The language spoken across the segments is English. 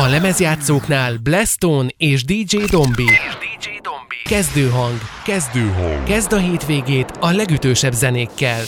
A lemezjátszóknál Blastone és DJ Dombi. DJ Dombi. Kezdőhang. Kezdőhang. Kezd a hétvégét a legütősebb zenékkel.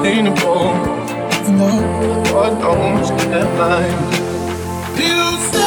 Unobtainable, even though God knows that line. You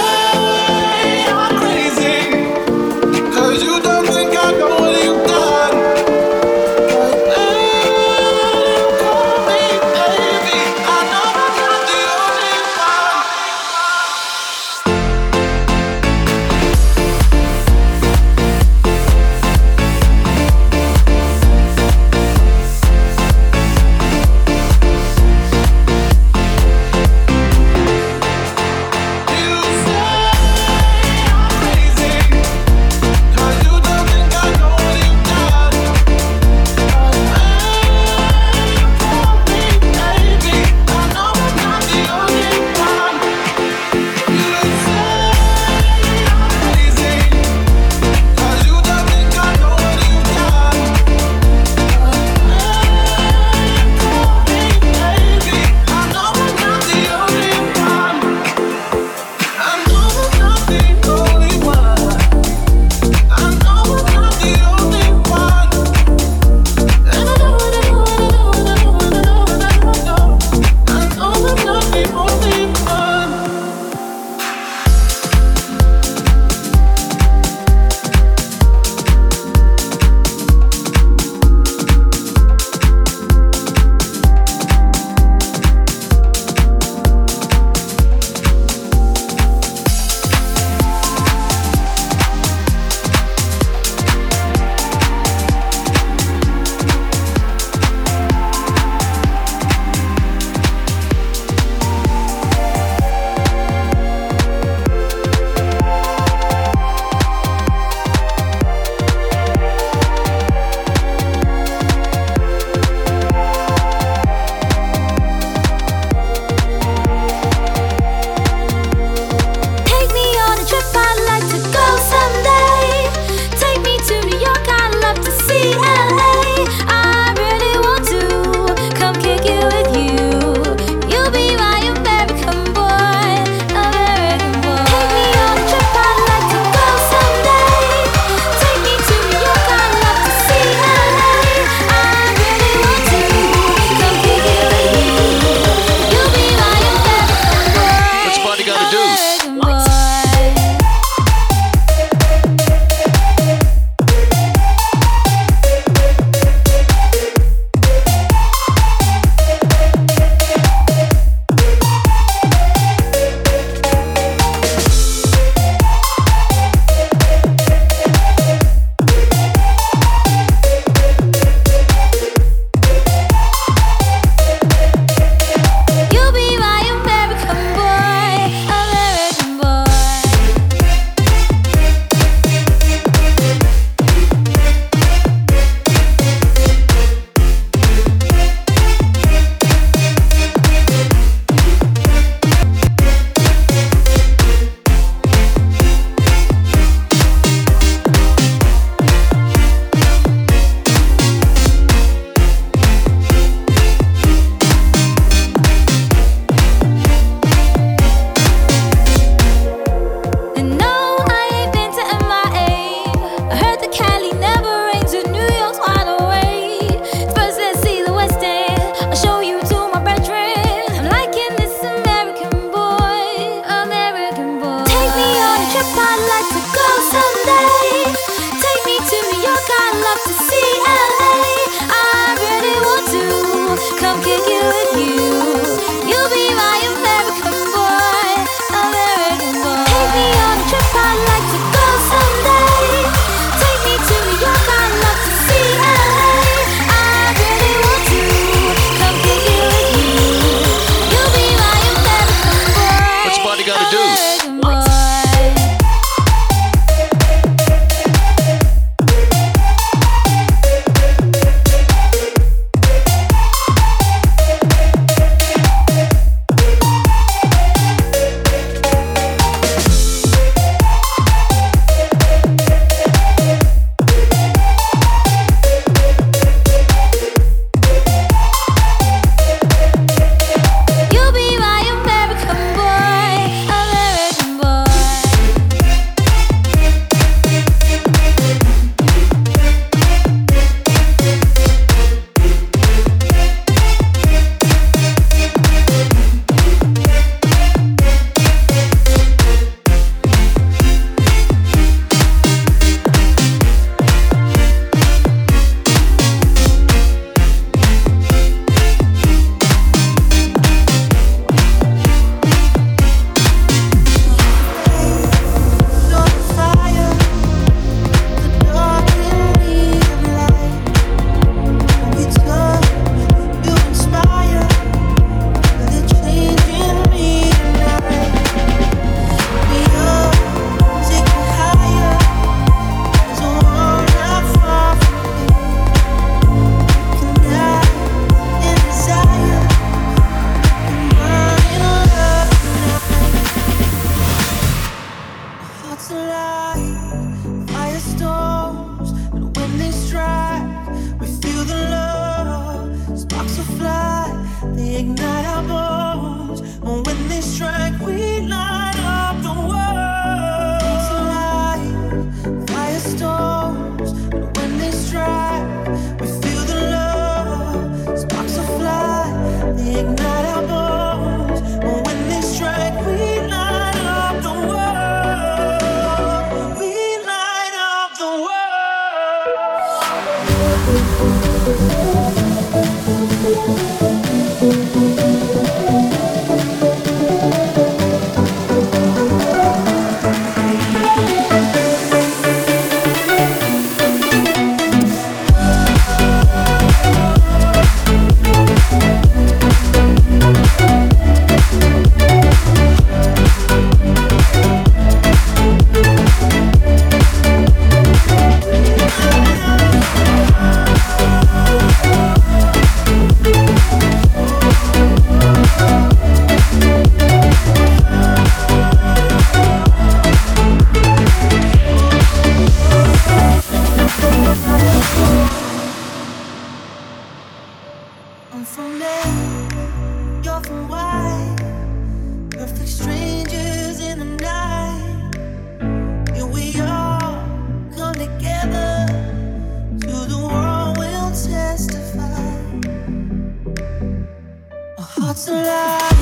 hearts alive,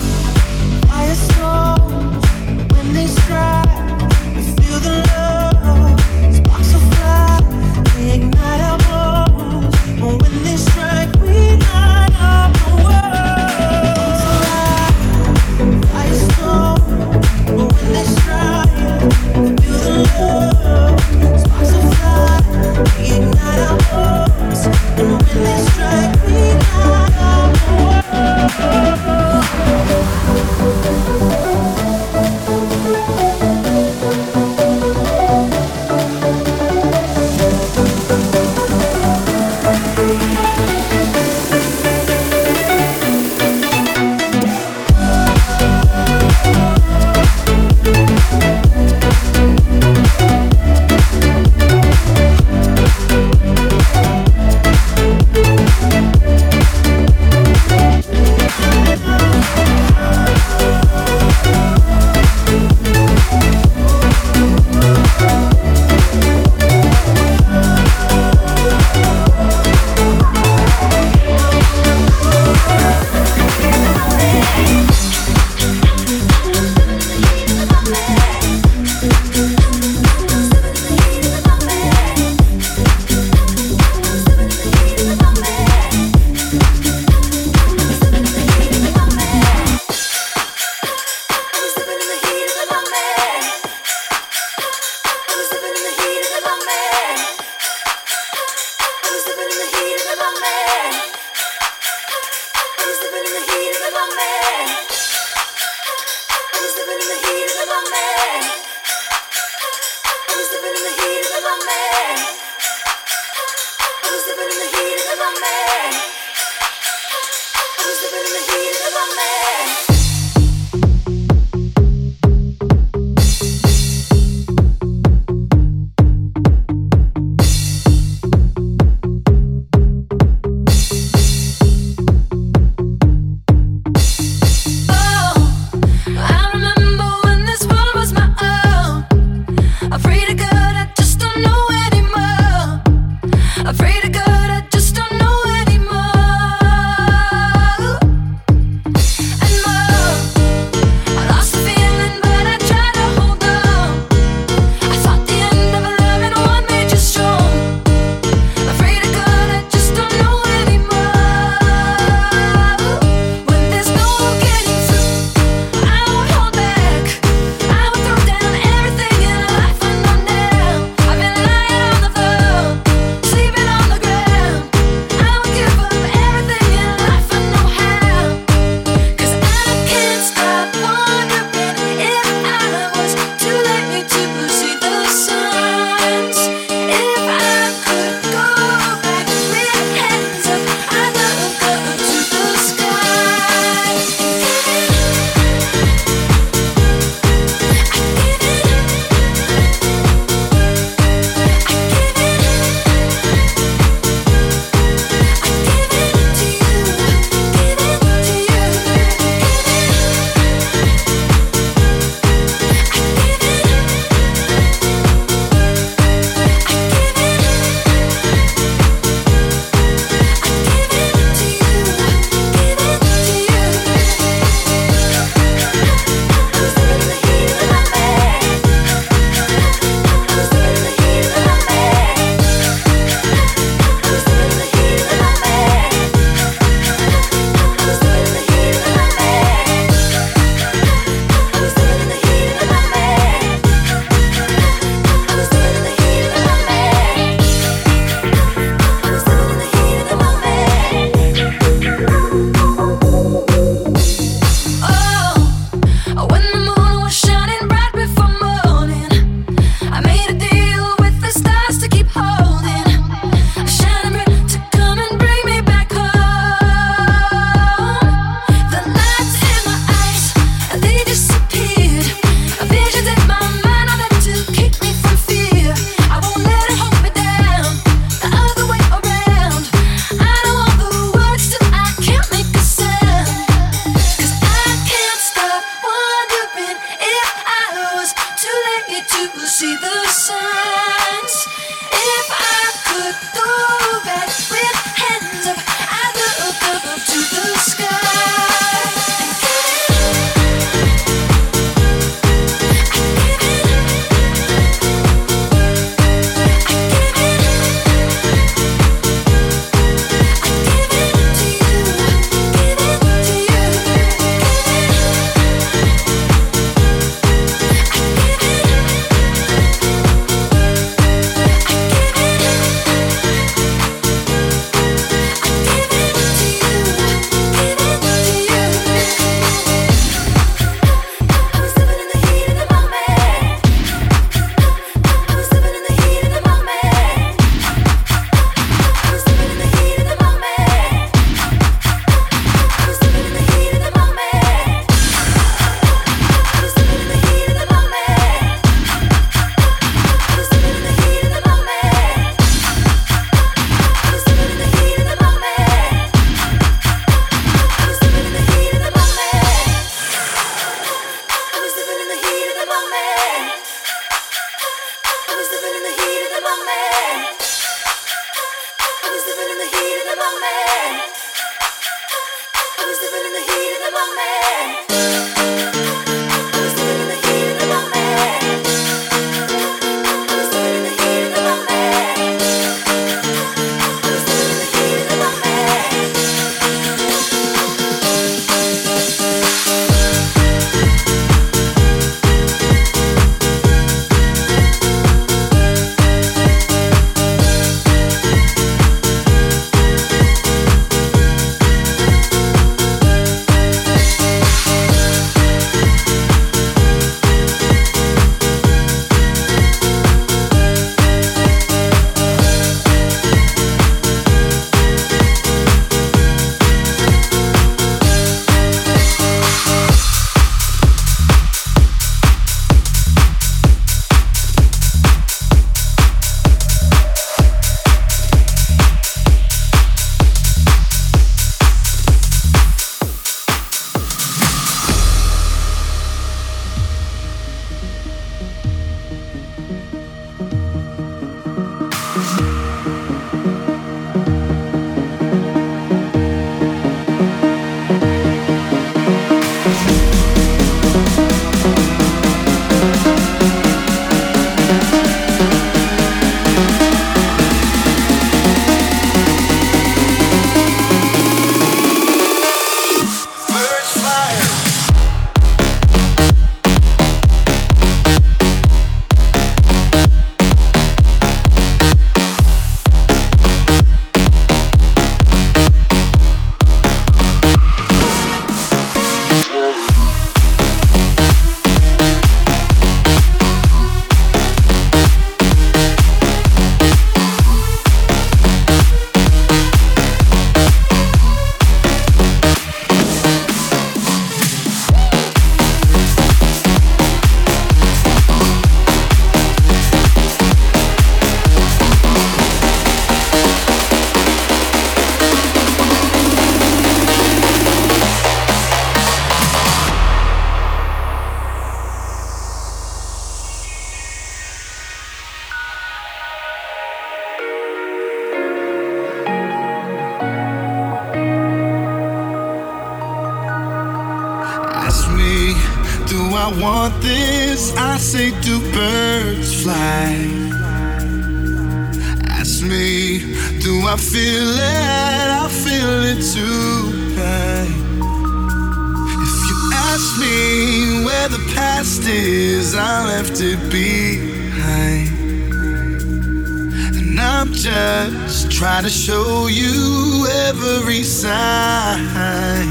sign.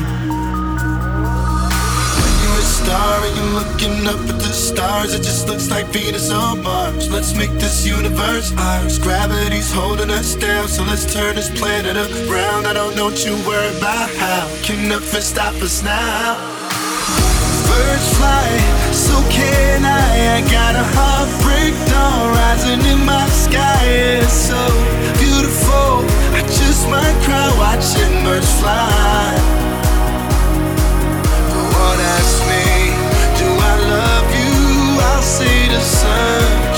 You're a star and you're looking up at the stars. It just looks like Venus on Mars. Let's make this universe ours. Gravity's holding us down, so let's turn this planet around. I don't know what you worry about how. Can nothing stop us now? Birds fly, so can I. I got a heartbreak dawn rising in my sky. It's so just might cry watching birds fly. Won't ask me, do I love you? I'll say the sunshine.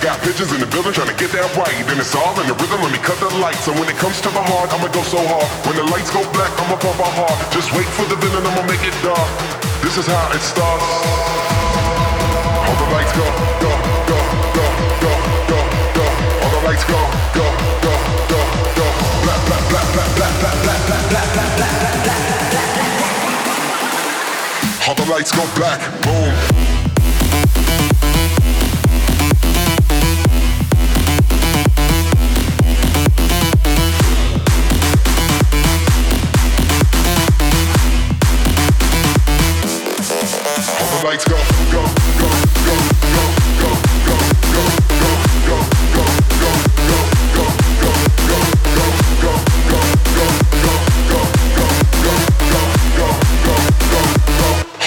Got bitches in the building trying to get that right. Then it's all in the rhythm, let me cut the lights. So when it comes to the heart, I'ma go so hard. When the lights go black, I'ma pump my heart. Just wait for the villain, I'ma make it dark. This is how it starts. All the lights go, go, go, go, go, go, go. All the lights go, go, go, go, go. Black, black, black, black, black, black, black, black, black, black, black, black, black, black. All the lights go black, boom.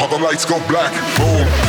All the lights go black, boom.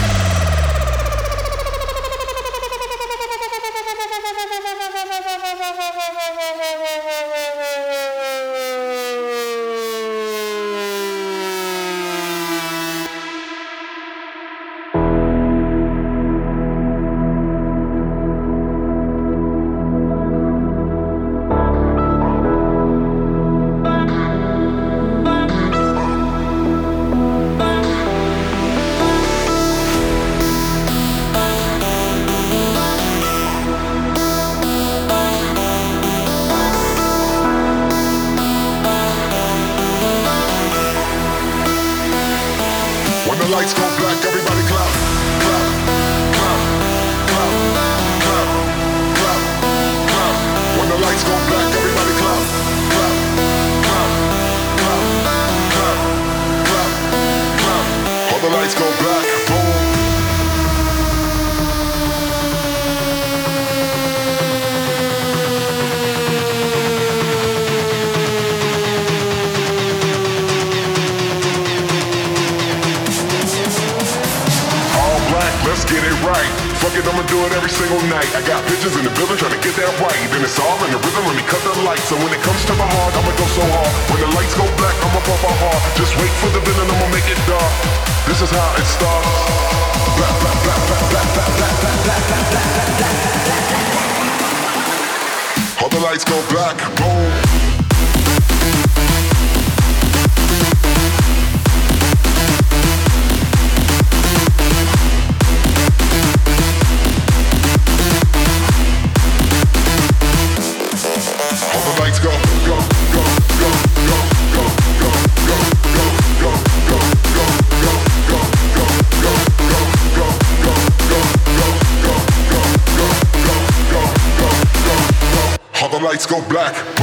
Go black,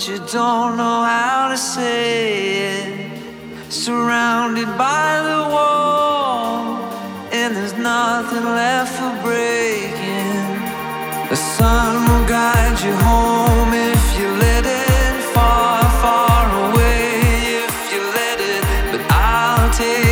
but you don't know how to say it. Surrounded by the wall, and there's nothing left for breaking. The sun will guide you home if you let it far, far away. If you let it, but I'll take